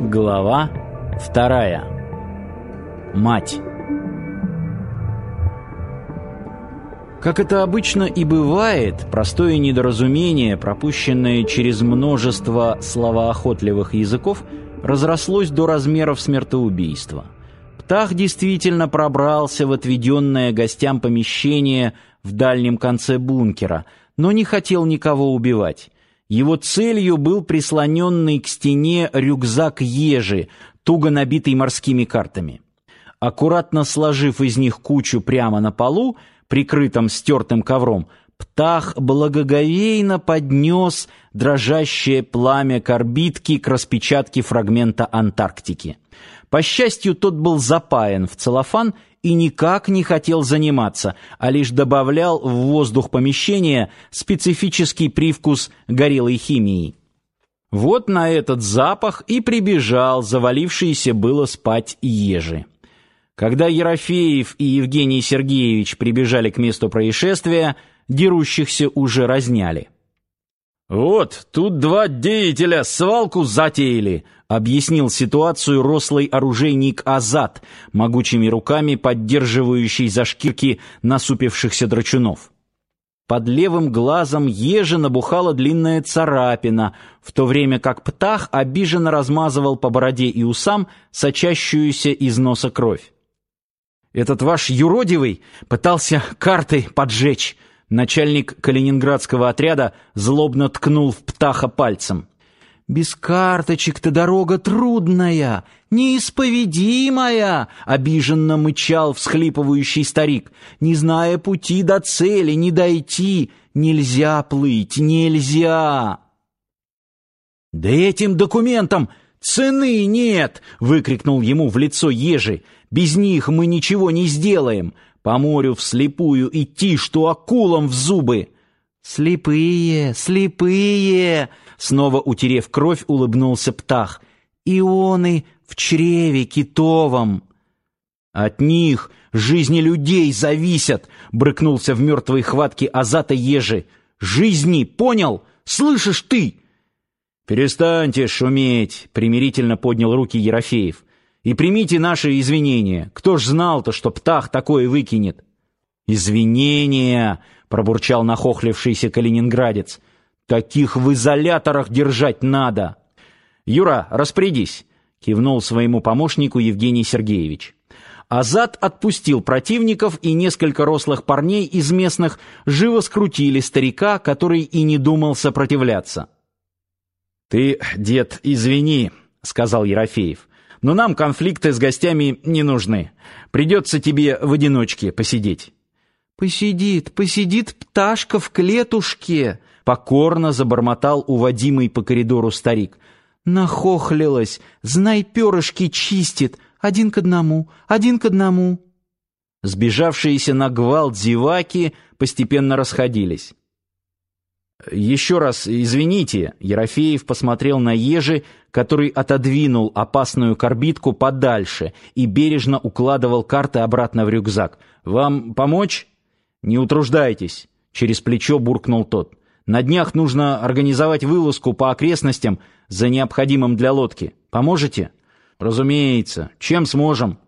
Глава вторая. Мать. Как это обычно и бывает, простое недоразумение, пропущенное через множество словоохотливых языков, разрослось до размеров смертоубийства. Птах действительно пробрался в отведенное гостям помещение в дальнем конце бункера, но не хотел никого убивать. Его целью был прислоненный к стене рюкзак ежи, туго набитый морскими картами. Аккуратно сложив из них кучу прямо на полу, прикрытом стертым ковром, птах благоговейно поднес дрожащее пламя карбидки к распечатке фрагмента Антарктики. По счастью, тот был запаян в целлофан и никак не хотел заниматься, а лишь добавлял в воздух помещения специфический привкус горелой химии. Вот на этот запах и прибежал завалившийся было спать ежи. Когда Ерофеев и Евгений Сергеевич прибежали к месту происшествия, дерущихся уже разняли. «Вот, тут два деятеля свалку затеяли», — объяснил ситуацию рослый оружейник Азат, могучими руками поддерживающий за шкирки насупившихся драчунов. Под левым глазом ежа набухала длинная царапина, в то время как птах обиженно размазывал по бороде и усам сочащуюся из носа кровь. «Этот ваш юродивый пытался картой поджечь», Начальник калининградского отряда злобно ткнул в птаха пальцем. «Без карточек-то дорога трудная, неисповедимая!» — обиженно мычал всхлипывающий старик. «Не зная пути до цели, не дойти, нельзя плыть, нельзя!» «Да этим документам цены нет!» — выкрикнул ему в лицо ежи. «Без них мы ничего не сделаем!» По морю вслепую идти, что акулам в зубы. Слепые, слепые, снова утерев кровь, улыбнулся птах. Ионы в чреве китовом. От них жизни людей зависят, брыкнулся в мертвой хватке Азата Ежи. Жизни, понял? Слышишь ты? Перестаньте шуметь, примирительно поднял руки Ерофеев. И примите наши извинения. Кто ж знал-то, что птах такое выкинет? Извинения, пробурчал нахохлившийся калининградец. Таких в изоляторах держать надо. Юра, распорядись, кивнул своему помощнику Евгений Сергеевич. Азат отпустил противников, и несколько рослых парней из местных живо скрутили старика, который и не думал сопротивляться. «Ты, дед, извини», — сказал Ерофеев но нам конфликты с гостями не нужны. Придется тебе в одиночке посидеть». «Посидит, посидит пташка в клетушке», — покорно забормотал уводимый по коридору старик. «Нахохлилась, знай, перышки чистит, один к одному, один к одному». Сбежавшиеся на гвалт зеваки постепенно расходились. «Еще раз извините», — Ерофеев посмотрел на Ежи, который отодвинул опасную корбитку подальше и бережно укладывал карты обратно в рюкзак. «Вам помочь?» «Не утруждайтесь», — через плечо буркнул тот. «На днях нужно организовать вылазку по окрестностям за необходимым для лодки. Поможете?» «Разумеется. Чем сможем?»